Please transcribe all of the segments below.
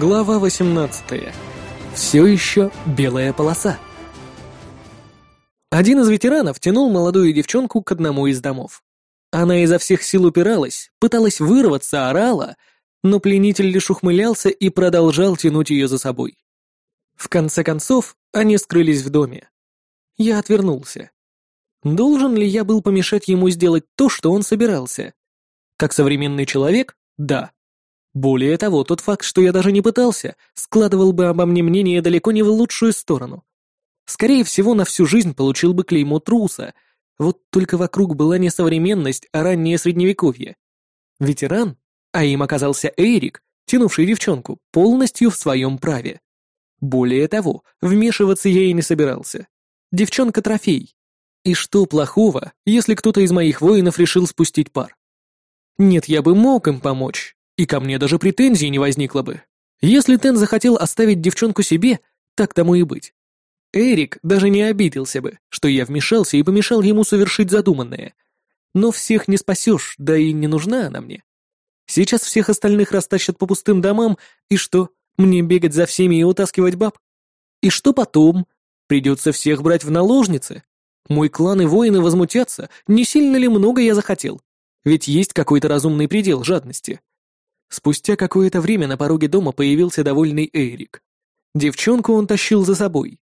Глава 18. Все еще белая полоса. Один из ветеранов тянул молодую девчонку к одному из домов. Она изо всех сил упиралась, пыталась вырваться, орала, но пленитель лишь ухмылялся и продолжал тянуть ее за собой. В конце концов, они скрылись в доме. Я отвернулся. Должен ли я был помешать ему сделать то, что он собирался? Как современный человек, да. Более того, тот факт, что я даже не пытался, складывал бы обо мне мнение далеко не в лучшую сторону. Скорее всего, на всю жизнь получил бы клеймо труса. Вот только вокруг была не современность, а раннее средневековье. Ветеран, а им оказался Эрик, тянувший девчонку, полностью в своем праве. Более того, вмешиваться я и не собирался. Девчонка трофей. И что плохого, если кто-то из моих воинов решил спустить пар? Нет, я бы мог им помочь, и ко мне даже претензий не возникло бы. Если Тен захотел оставить девчонку себе, так тому и быть. Эрик даже не обиделся бы, что я вмешался и помешал ему совершить задуманное. Но всех не спасешь, да и не нужна она мне. Сейчас всех остальных растащат по пустым домам, и что, мне бегать за всеми и утаскивать баб? И что потом? Придется всех брать в наложницы? Мой клан и воины возмутятся, не сильно ли много я захотел? Ведь есть какой-то разумный предел жадности. Спустя какое-то время на пороге дома появился довольный Эрик. Девчонку он тащил за собой.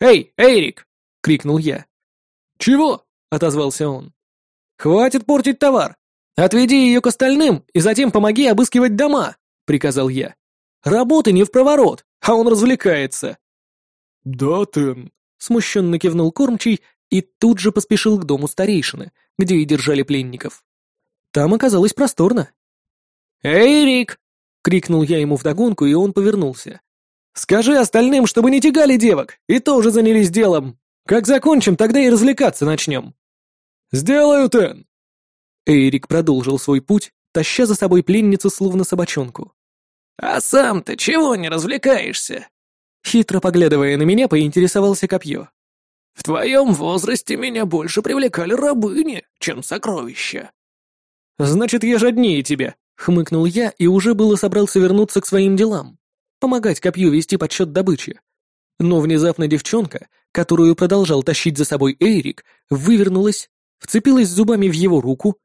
«Эй, Эрик!» — крикнул я. «Чего?» — отозвался он. «Хватит портить товар! Отведи ее к остальным и затем помоги обыскивать дома!» — приказал я. «Работы не в проворот, а он развлекается!» «Да, Тен!» — смущенно кивнул кормчий и тут же поспешил к дому старейшины, где и держали пленников. Там оказалось просторно. «Эй, Рик!» — крикнул я ему вдогонку, и он повернулся. «Скажи остальным, чтобы не тягали девок, и тоже занялись делом. Как закончим, тогда и развлекаться начнем». «Сделаю, Тен!» Эрик продолжил свой путь, таща за собой пленницу, словно собачонку. «А сам-то чего не развлекаешься?» Хитро поглядывая на меня, поинтересовался копье. «В твоем возрасте меня больше привлекали рабыни, чем сокровища». «Значит, я жаднее тебя», — хмыкнул я и уже было собрался вернуться к своим делам, помогать копью вести подсчет добычи. Но внезапно девчонка, которую продолжал тащить за собой Эрик, вывернулась, вцепилась зубами в его руку.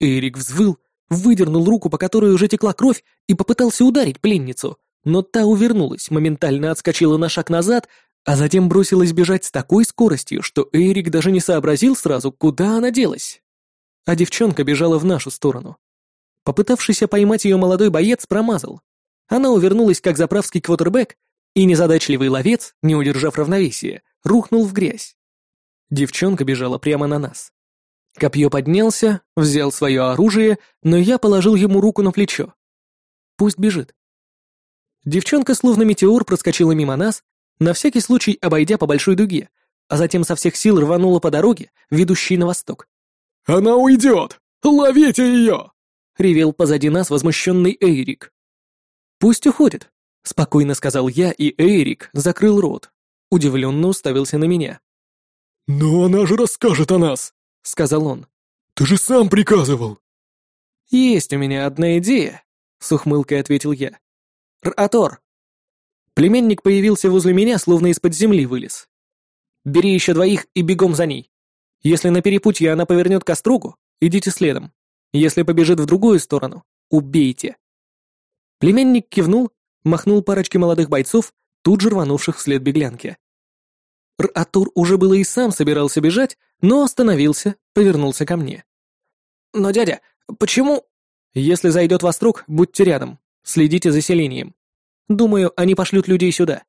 Эрик взвыл, выдернул руку, по которой уже текла кровь, и попытался ударить пленницу, но та увернулась, моментально отскочила на шаг назад, а затем бросилась бежать с такой скоростью, что Эрик даже не сообразил сразу, куда она делась. А девчонка бежала в нашу сторону. Попытавшийся поймать ее молодой боец промазал. Она увернулась, как заправский квотербек, и незадачливый ловец, не удержав равновесия, рухнул в грязь. Девчонка бежала прямо на нас. Копье поднялся, взял свое оружие, но я положил ему руку на плечо. Пусть бежит. Девчонка словно метеор проскочила мимо нас, на всякий случай обойдя по большой дуге, а затем со всех сил рванула по дороге, ведущей на восток. «Она уйдет! Ловите ее!» — ревел позади нас возмущенный Эйрик. «Пусть уходит», — спокойно сказал я, и Эйрик закрыл рот. Удивленно уставился на меня. «Но она же расскажет о нас», — сказал он. «Ты же сам приказывал». «Есть у меня одна идея», — с ухмылкой ответил я. «Ратор». Племенник появился возле меня, словно из-под земли вылез. «Бери еще двоих и бегом за ней. Если на перепутье она повернет к остругу, идите следом. Если побежит в другую сторону, убейте». Племенник кивнул, махнул парочке молодых бойцов, тут же рванувших вслед беглянке. Ратур уже было и сам собирался бежать, но остановился, повернулся ко мне. «Но, дядя, почему...» «Если зайдет Вострок, будьте рядом, следите за селением. Думаю, они пошлют людей сюда.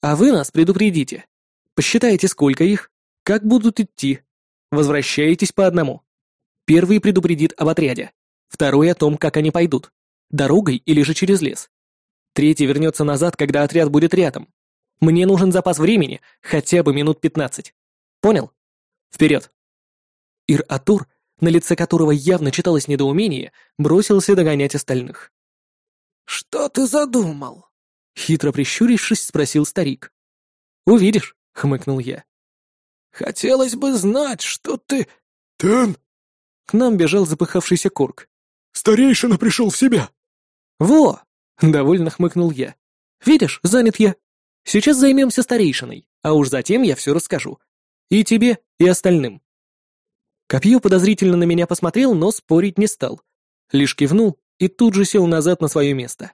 А вы нас предупредите. Посчитайте, сколько их, как будут идти. Возвращаетесь по одному. Первый предупредит об отряде, второй о том, как они пойдут. Дорогой или же через лес. Третий вернется назад, когда отряд будет рядом. Мне нужен запас времени, хотя бы минут пятнадцать. Понял? Вперед!» Ир-Атур, на лице которого явно читалось недоумение, бросился догонять остальных. «Что ты задумал?» Хитро прищурившись, спросил старик. «Увидишь», — хмыкнул я. «Хотелось бы знать, что ты...» «Тен!» К нам бежал запыхавшийся Корк. «Старейшина пришел в себя!» «Во!» Довольно хмыкнул я. «Видишь, занят я. Сейчас займемся старейшиной, а уж затем я все расскажу. И тебе, и остальным». Копье подозрительно на меня посмотрел, но спорить не стал. Лишь кивнул и тут же сел назад на свое место.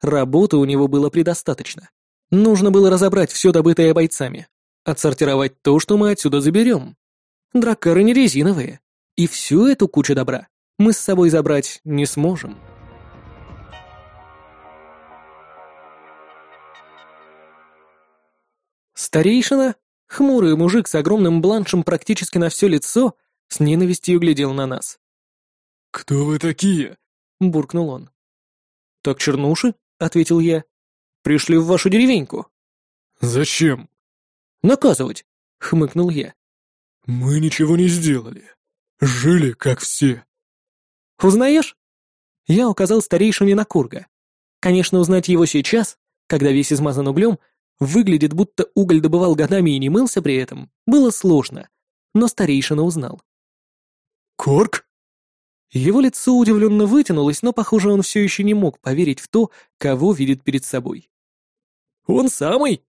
Работы у него было предостаточно. Нужно было разобрать все добытое бойцами, отсортировать то, что мы отсюда заберем. Драккары не резиновые, и всю эту кучу добра мы с собой забрать не сможем. Старейшина, хмурый мужик с огромным бланшем практически на все лицо, с ненавистью глядел на нас. «Кто вы такие?» — буркнул он. «Так чернуши?» — ответил я. «Пришли в вашу деревеньку». «Зачем?» «Наказывать», — хмыкнул я. «Мы ничего не сделали. Жили, как все». «Узнаешь?» Я указал старейшине на Курга. Конечно, узнать его сейчас, когда весь измазан углем, выглядит, будто уголь добывал годами и не мылся при этом, было сложно, но старейшина узнал. «Корк?» Его лицо удивленно вытянулось, но, похоже, он все еще не мог поверить в то, кого видит перед собой. «Он самый?»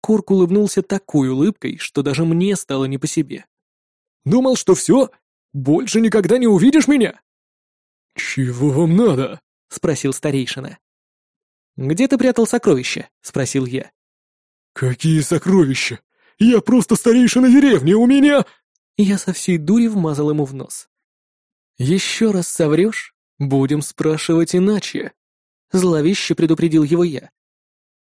Корк улыбнулся такой улыбкой, что даже мне стало не по себе. «Думал, что все? Больше никогда не увидишь меня?» «Чего вам надо?» — спросил старейшина. «Где ты прятал сокровища?» — спросил я. «Какие сокровища? Я просто старейшина деревни, у меня...» Я со всей дури вмазал ему в нос. «Еще раз соврешь, будем спрашивать иначе», — зловеще предупредил его я.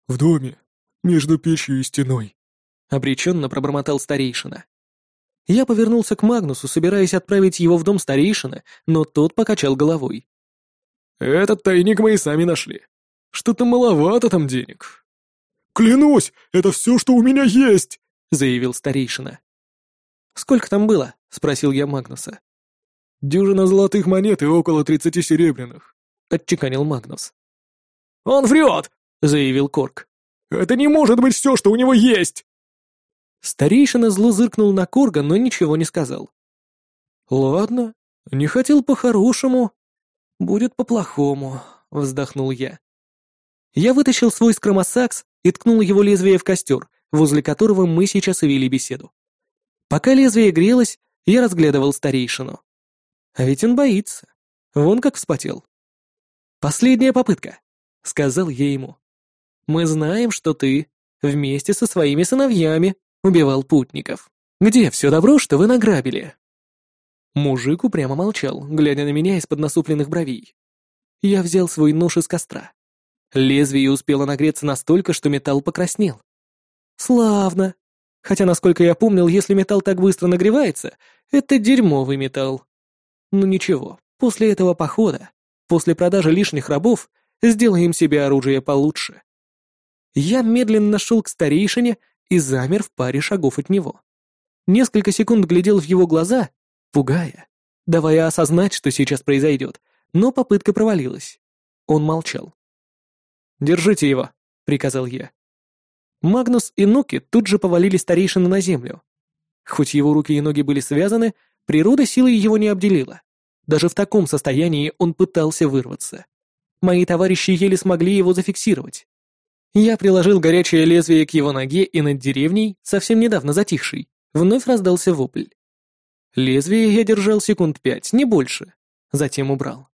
«В доме, между печью и стеной», — обреченно пробормотал старейшина. Я повернулся к Магнусу, собираясь отправить его в дом старейшины, но тот покачал головой. «Этот тайник мы и сами нашли. Что-то маловато там денег». «Клянусь, это все, что у меня есть!» — заявил старейшина. «Сколько там было?» — спросил я Магнуса. «Дюжина золотых монет и около тридцати серебряных», — отчеканил Магнус. «Он врет!» — заявил Корк. «Это не может быть все, что у него есть!» Старейшина зло зыркнул на Корга, но ничего не сказал. «Ладно, не хотел по-хорошему, будет по-плохому», — вздохнул я. Я вытащил свой скромосакс и ткнул его лезвие в костер, возле которого мы сейчас и вели беседу. Пока лезвие грелось, я разглядывал старейшину. А ведь он боится. Вон как вспотел. «Последняя попытка», — сказал я ему. «Мы знаем, что ты вместе со своими сыновьями убивал путников. Где все добро, что вы награбили?» Мужик упрямо молчал, глядя на меня из-под насупленных бровей. Я взял свой нож из костра. Лезвие успело нагреться настолько, что металл покраснел. Славно. Хотя, насколько я помнил, если металл так быстро нагревается, это дерьмовый металл. Ну ничего, после этого похода, после продажи лишних рабов, сделаем себе оружие получше. Я медленно шел к старейшине и замер в паре шагов от него. Несколько секунд глядел в его глаза, пугая, давая осознать, что сейчас произойдет, но попытка провалилась. Он молчал. «Держите его», — приказал я. Магнус и Нуки тут же повалили старейшину на землю. Хоть его руки и ноги были связаны, природа силой его не обделила. Даже в таком состоянии он пытался вырваться. Мои товарищи еле смогли его зафиксировать. Я приложил горячее лезвие к его ноге, и над деревней, совсем недавно затихшей, вновь раздался вопль. Лезвие я держал секунд пять, не больше. Затем убрал.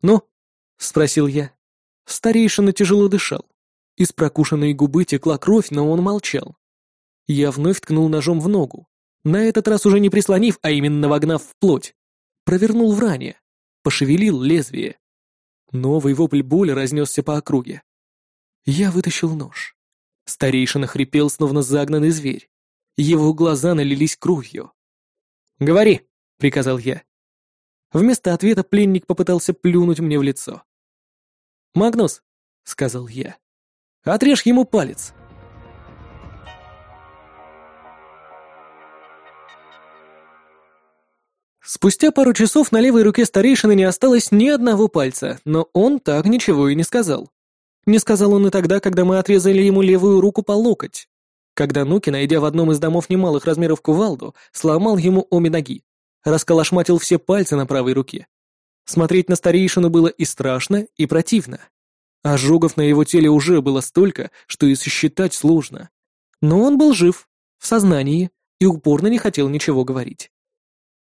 «Ну?» — спросил я. Старейшина тяжело дышал. Из прокушенной губы текла кровь, но он молчал. Я вновь ткнул ножом в ногу, на этот раз уже не прислонив, а именно вогнав в плоть провернул в ране, пошевелил лезвие. Новый вопль боли разнесся по округе. Я вытащил нож. Старейшина хрипел, словно загнанный зверь. Его глаза налились кровью. «Говори», — приказал я. Вместо ответа пленник попытался плюнуть мне в лицо. «Магнус», — сказал я, — «отрежь ему палец». Спустя пару часов на левой руке старейшины не осталось ни одного пальца, но он так ничего и не сказал. Не сказал он и тогда, когда мы отрезали ему левую руку по локоть. Когда Нуки, найдя в одном из домов немалых размеров кувалду, сломал ему обе ноги, расколошматил все пальцы на правой руке. Смотреть на старейшину было и страшно, и противно. Ожогов на его теле уже было столько, что и сосчитать сложно. Но он был жив, в сознании, и упорно не хотел ничего говорить.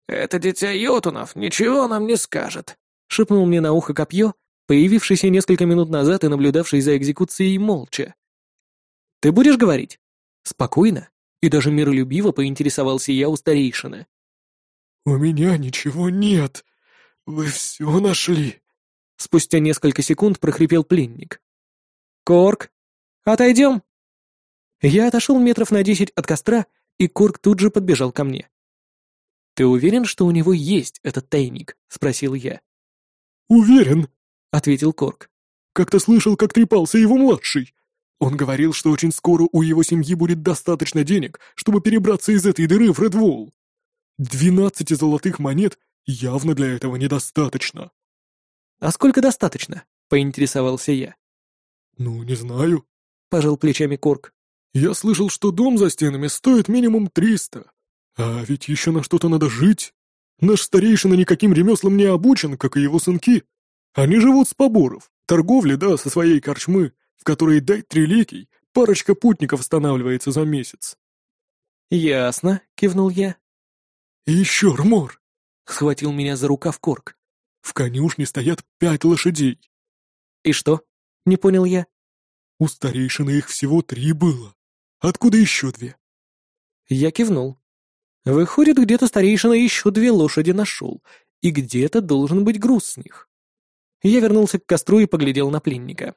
«Это дитя Йотунов ничего нам не скажет», — шепнул мне на ухо копье, появившийся несколько минут назад и наблюдавший за экзекуцией молча. «Ты будешь говорить?» Спокойно и даже миролюбиво поинтересовался я у старейшины. «У меня ничего нет. Вы все нашли», — спустя несколько секунд прохрипел пленник. «Корк, отойдем!» Я отошел метров на десять от костра, и Корк тут же подбежал ко мне. «Ты уверен, что у него есть этот тайник?» — спросил я. «Уверен», — ответил Корк. «Как-то слышал, как трепался его младший. Он говорил, что очень скоро у его семьи будет достаточно денег, чтобы перебраться из этой дыры в Редволл. Двенадцати золотых монет явно для этого недостаточно». «А сколько достаточно?» — поинтересовался я. «Ну, не знаю», — пожал плечами Корк. Я слышал, что дом за стенами стоит минимум триста. А ведь еще на что-то надо жить. Наш старейшина никаким ремеслам не обучен, как и его сынки. Они живут с поборов, торговли, да, со своей корчмы, в которой дай триликий, парочка путников останавливается за месяц. «Ясно», — кивнул я. «И еще, Рмор!» — схватил меня за рукав Корк. «В конюшне стоят пять лошадей». «И что?» — не понял я. «У старейшины их всего три было. Откуда еще две?» Я кивнул. Выходит, где-то старейшина еще две лошади нашел, и где-то должен быть груз с них. Я вернулся к костру и поглядел на пленника.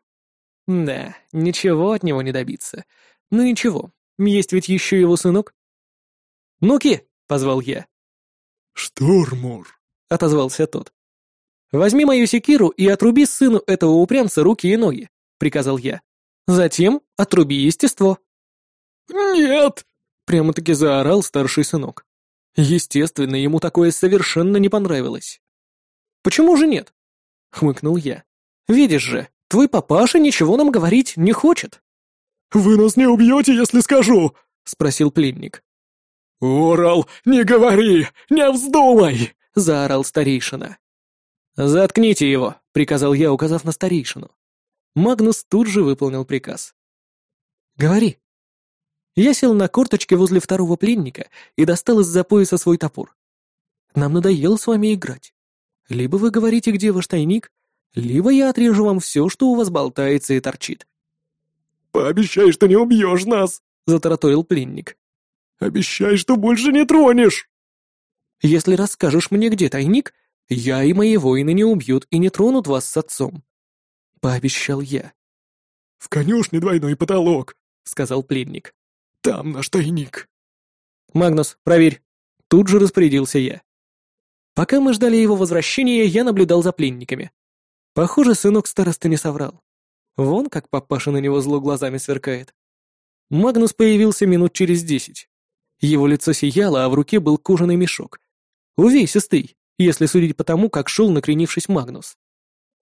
Да, ничего от него не добиться. Ну ничего, есть ведь еще его сынок. «Ну-ки!» — позвал я. «Штормор!» — отозвался тот. «Возьми мою секиру и отруби сыну этого упрямца руки и ноги», — приказал я. «Затем отруби естество». «Нет!» — прямо-таки заорал старший сынок. Естественно, ему такое совершенно не понравилось. «Почему же нет?» — хмыкнул я. «Видишь же, твой папаша ничего нам говорить не хочет». «Вы нас не убьете, если скажу?» — спросил пленник. «Орал, не говори! Не вздумай!» — заорал старейшина. «Заткните его!» — приказал я, указав на старейшину. Магнус тут же выполнил приказ. «Говори», я сел на корточки возле второго пленника и достал из-за пояса свой топор. Нам надоело с вами играть. Либо вы говорите, где ваш тайник, либо я отрежу вам все, что у вас болтается и торчит. «Пообещай, что не убьешь нас!» — затараторил пленник. «Обещай, что больше не тронешь!» «Если расскажешь мне, где тайник, я и мои воины не убьют и не тронут вас с отцом», — пообещал я. «В конюшне двойной потолок», — сказал пленник. Там наш тайник. Магнус, проверь. Тут же распорядился я. Пока мы ждали его возвращения, я наблюдал за пленниками. Похоже, сынок староста не соврал. Вон как папаша на него зло глазами сверкает. Магнус появился минут через десять. Его лицо сияло, а в руке был кожаный мешок. Увесистый, если судить по тому, как шел, накренившись Магнус.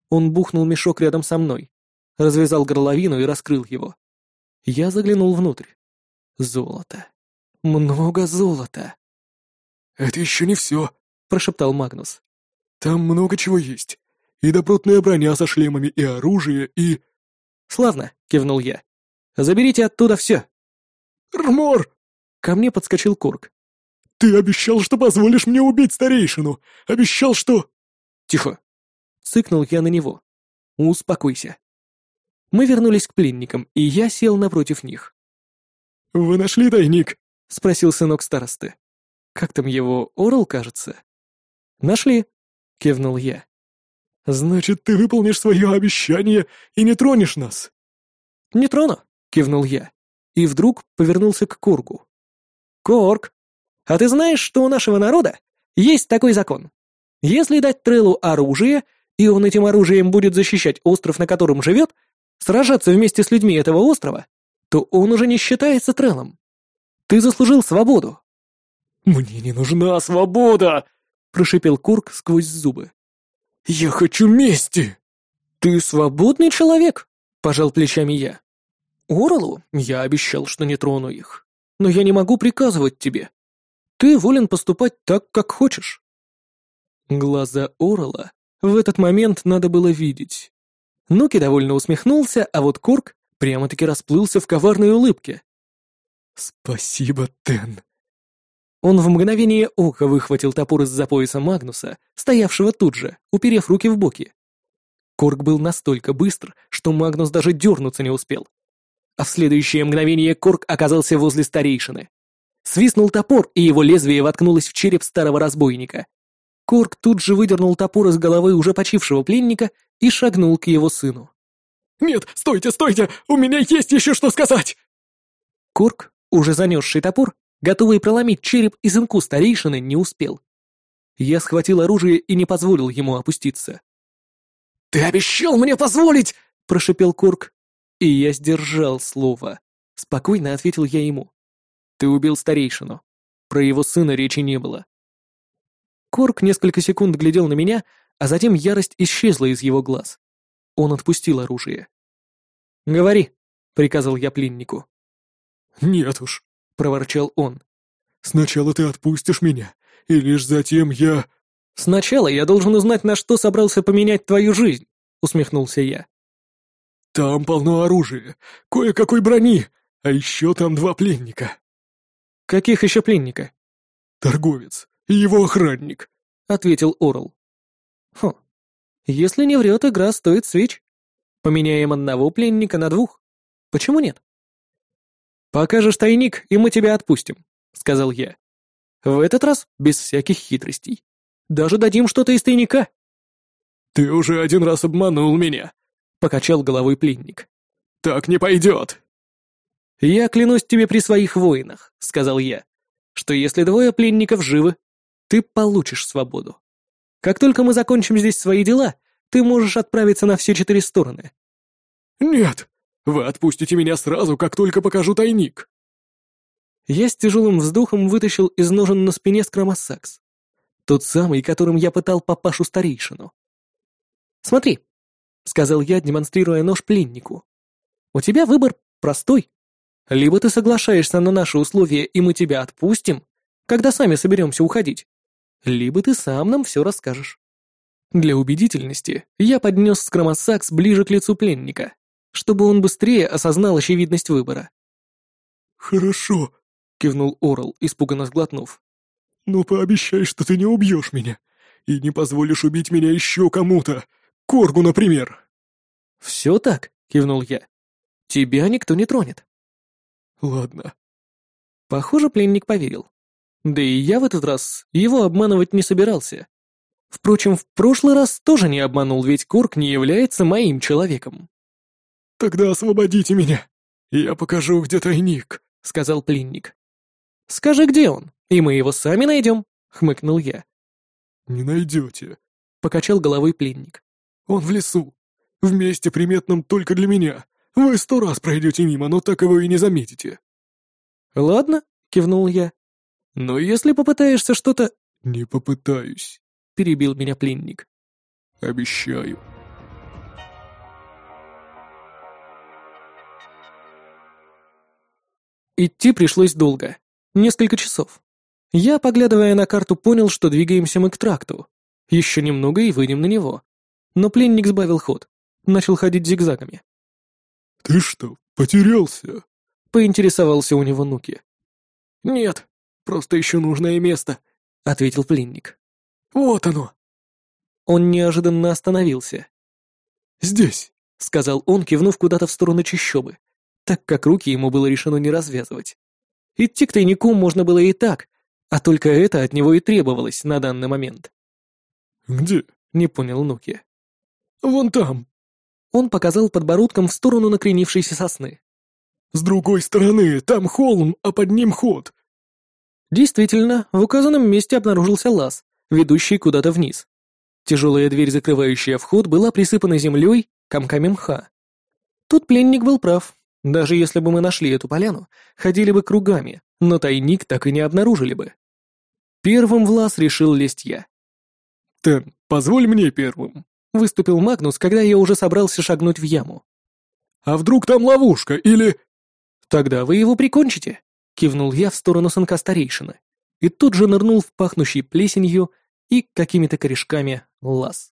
Он бухнул мешок рядом со мной, развязал горловину и раскрыл его. Я заглянул внутрь. Золото. Много золота. «Это еще не все», — прошептал Магнус. «Там много чего есть. И добротная броня со шлемами, и оружие, и...» «Славно», — кивнул я. «Заберите оттуда все». «Рмор!» — ко мне подскочил Курк. «Ты обещал, что позволишь мне убить старейшину! Обещал, что...» «Тихо!» — цыкнул я на него. «Успокойся». Мы вернулись к пленникам, и я сел напротив них. «Вы нашли тайник?» — спросил сынок старосты. «Как там его, Орл, кажется?» «Нашли», — кивнул я. «Значит, ты выполнишь свое обещание и не тронешь нас?» «Не трону», — кивнул я. И вдруг повернулся к Коргу. «Корг, а ты знаешь, что у нашего народа есть такой закон? Если дать Треллу оружие, и он этим оружием будет защищать остров, на котором живет, сражаться вместе с людьми этого острова, то он уже не считается трелом. Ты заслужил свободу». «Мне не нужна свобода!» — прошипел Курк сквозь зубы. «Я хочу мести!» «Ты свободный человек!» — пожал плечами я. «Орлу я обещал, что не трону их. Но я не могу приказывать тебе. Ты волен поступать так, как хочешь». Глаза Орла в этот момент надо было видеть. Нуки довольно усмехнулся, а вот Корк прямо-таки расплылся в коварной улыбке. «Спасибо, Тен». Он в мгновение ока выхватил топор из-за пояса Магнуса, стоявшего тут же, уперев руки в боки. Корк был настолько быстр, что Магнус даже дернуться не успел. А в следующее мгновение Корк оказался возле старейшины. Свистнул топор, и его лезвие воткнулось в череп старого разбойника. Корк тут же выдернул топор из головы уже почившего пленника и шагнул к его сыну. «Нет, стойте, стойте! У меня есть еще что сказать!» Корк, уже занесший топор, готовый проломить череп и сынку старейшины, не успел. Я схватил оружие и не позволил ему опуститься. «Ты обещал мне позволить!» — прошепел Корк. И я сдержал слово. Спокойно ответил я ему. «Ты убил старейшину. Про его сына речи не было». Корк несколько секунд глядел на меня, а затем ярость исчезла из его глаз. Он отпустил оружие. «Говори», — приказал я пленнику. «Нет уж», — проворчал он. «Сначала ты отпустишь меня, и лишь затем я...» «Сначала я должен узнать, на что собрался поменять твою жизнь», — усмехнулся я. «Там полно оружия, кое-какой брони, а еще там два пленника». «Каких еще пленника?» «Торговец и его охранник», — ответил Орл. «Хм, если не врет, игра стоит свеч. Поменяем одного пленника на двух. Почему нет?» «Покажешь тайник, и мы тебя отпустим», — сказал я. «В этот раз без всяких хитростей. Даже дадим что-то из тайника». «Ты уже один раз обманул меня», — покачал головой пленник. «Так не пойдет». «Я клянусь тебе при своих воинах», — сказал я, «что если двое пленников живы, ты получишь свободу. Как только мы закончим здесь свои дела, ты можешь отправиться на все четыре стороны». «Нет, вы отпустите меня сразу, как только покажу тайник». Я с тяжелым вздохом вытащил из ножен на спине скромосакс. Тот самый, которым я пытал папашу старейшину. «Смотри», — сказал я, демонстрируя нож пленнику. «У тебя выбор простой. Либо ты соглашаешься на наши условия, и мы тебя отпустим, когда сами соберемся уходить, либо ты сам нам все расскажешь». Для убедительности я поднес скромосакс ближе к лицу пленника, чтобы он быстрее осознал очевидность выбора. «Хорошо», — кивнул Орл, испуганно сглотнув. «Но пообещай, что ты не убьешь меня и не позволишь убить меня еще кому-то, Коргу, например». «Все так», — кивнул я. «Тебя никто не тронет». «Ладно». Похоже, пленник поверил. Да и я в этот раз его обманывать не собирался. Впрочем, в прошлый раз тоже не обманул, ведь Корг не является моим человеком. «Тогда освободите меня, я покажу, где тайник», — сказал пленник. «Скажи, где он, и мы его сами найдем», — хмыкнул я. «Не найдете», — покачал головой пленник. «Он в лесу, в месте приметном только для меня. Вы сто раз пройдете мимо, но так его и не заметите». «Ладно», — кивнул я. «Но если попытаешься что-то...» «Не попытаюсь», — перебил меня пленник. «Обещаю». Идти пришлось долго. Несколько часов. Я, поглядывая на карту, понял, что двигаемся мы к тракту. Еще немного и выйдем на него. Но пленник сбавил ход. Начал ходить зигзагами. «Ты что, потерялся?» — поинтересовался у него Нуки. «Нет, просто ищу нужное место», — ответил пленник. «Вот оно». Он неожиданно остановился. «Здесь», — сказал он, кивнув куда-то в сторону чащобы, так как руки ему было решено не развязывать. Идти к тайнику можно было и так, а только это от него и требовалось на данный момент. «Где?» — не понял Нуки. «Вон там». Он показал подбородком в сторону накренившейся сосны. «С другой стороны, там холм, а под ним ход». Действительно, в указанном месте обнаружился лаз, ведущий куда-то вниз. Тяжелая дверь, закрывающая вход, была присыпана землей, комками мха. Тут пленник был прав. Даже если бы мы нашли эту поляну, ходили бы кругами, но тайник так и не обнаружили бы. Первым в лаз решил лезть я. «Тен, позволь мне первым», — выступил Магнус, когда я уже собрался шагнуть в яму. «А вдруг там ловушка, или...» «Тогда вы его прикончите», — кивнул я в сторону сынка старейшины, и тут же нырнул в пахнущий плесенью и какими-то корешками лаз.